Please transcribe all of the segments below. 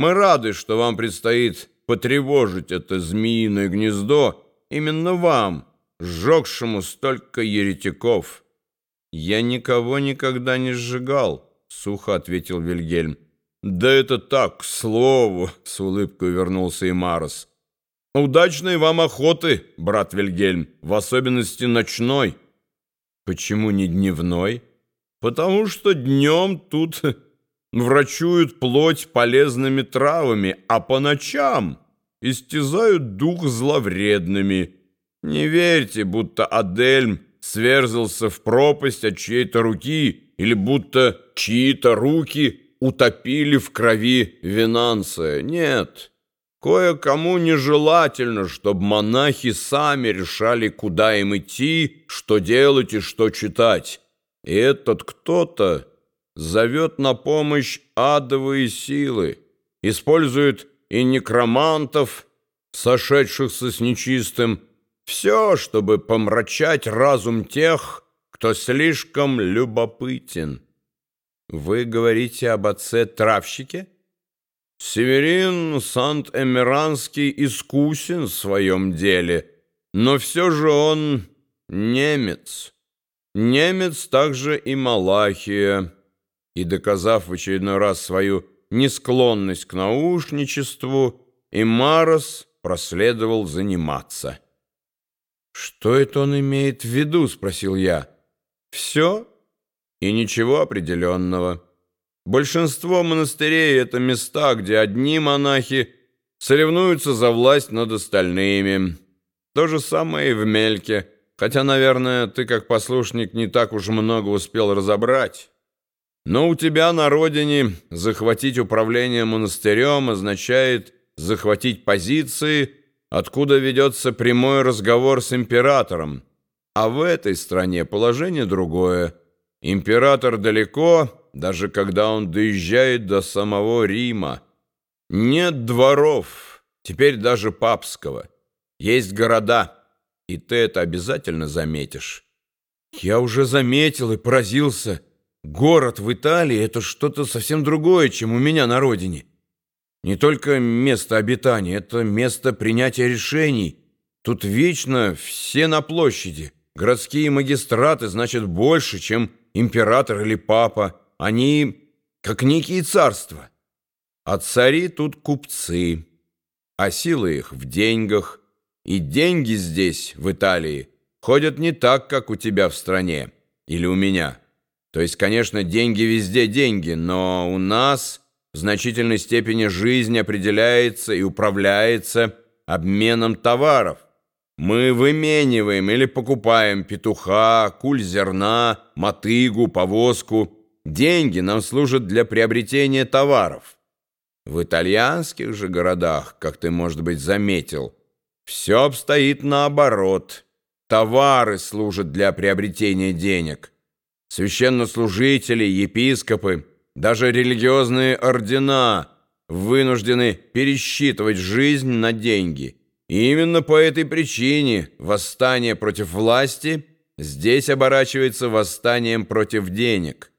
Мы рады, что вам предстоит потревожить это змеиное гнездо именно вам, сжегшему столько еретиков. Я никого никогда не сжигал, сухо ответил Вильгельм. Да это так, к слову, с улыбкой вернулся и Марос. Удачной вам охоты, брат Вильгельм, в особенности ночной. Почему не дневной? Потому что днем тут врачуют плоть полезными травами, а по ночам истязают дух зловредными. Не верьте, будто Адельм сверзался в пропасть от чьей-то руки или будто чьи-то руки утопили в крови Винанция. Нет, кое-кому нежелательно, чтобы монахи сами решали, куда им идти, что делать и что читать. И этот кто-то зовет на помощь адовые силы, использует и некромантов, сошедшихся с нечистым, все, чтобы помрачать разум тех, кто слишком любопытен. Вы говорите об отце-травщике? Северин Сант-Эмиранский искусен в своем деле, но все же он немец. Немец также и Малахия. И, доказав в очередной раз свою несклонность к наушничеству, Имарос проследовал заниматься. «Что это он имеет в виду?» — спросил я. «Все и ничего определенного. Большинство монастырей — это места, где одни монахи соревнуются за власть над остальными. То же самое и в Мельке, хотя, наверное, ты как послушник не так уж много успел разобрать». Но у тебя на родине захватить управление монастырем означает захватить позиции, откуда ведется прямой разговор с императором. А в этой стране положение другое. Император далеко, даже когда он доезжает до самого Рима. Нет дворов, теперь даже папского. Есть города, и ты это обязательно заметишь. Я уже заметил и поразился – Город в Италии — это что-то совсем другое, чем у меня на родине. Не только место обитания, это место принятия решений. Тут вечно все на площади. Городские магистраты значат больше, чем император или папа. Они как некие царства. А цари тут купцы, а сила их в деньгах. И деньги здесь, в Италии, ходят не так, как у тебя в стране или у меня. То есть, конечно, деньги везде деньги, но у нас в значительной степени жизнь определяется и управляется обменом товаров. Мы вымениваем или покупаем петуха, куль зерна, мотыгу, повозку. Деньги нам служат для приобретения товаров. В итальянских же городах, как ты, может быть, заметил, все обстоит наоборот. Товары служат для приобретения денег – священнослужители, епископы, даже религиозные ордена вынуждены пересчитывать жизнь на деньги. И именно по этой причине восстание против власти здесь оборачивается восстанием против денег.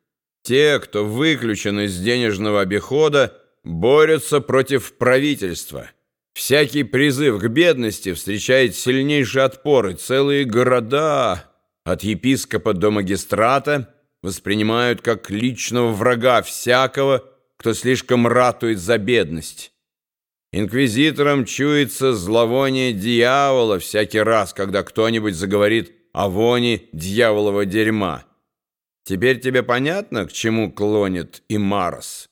Те, кто выключен из денежного обихода, борются против правительства. Всякий призыв к бедности встречает сильнейший отпор, и целые города от епископа до магистрата воспринимают как личного врага всякого, кто слишком ратует за бедность. Инквизиторам чуется зловоние дьявола всякий раз, когда кто-нибудь заговорит о воне дьяволового дерьма. Теперь тебе понятно, к чему клонит и Марс?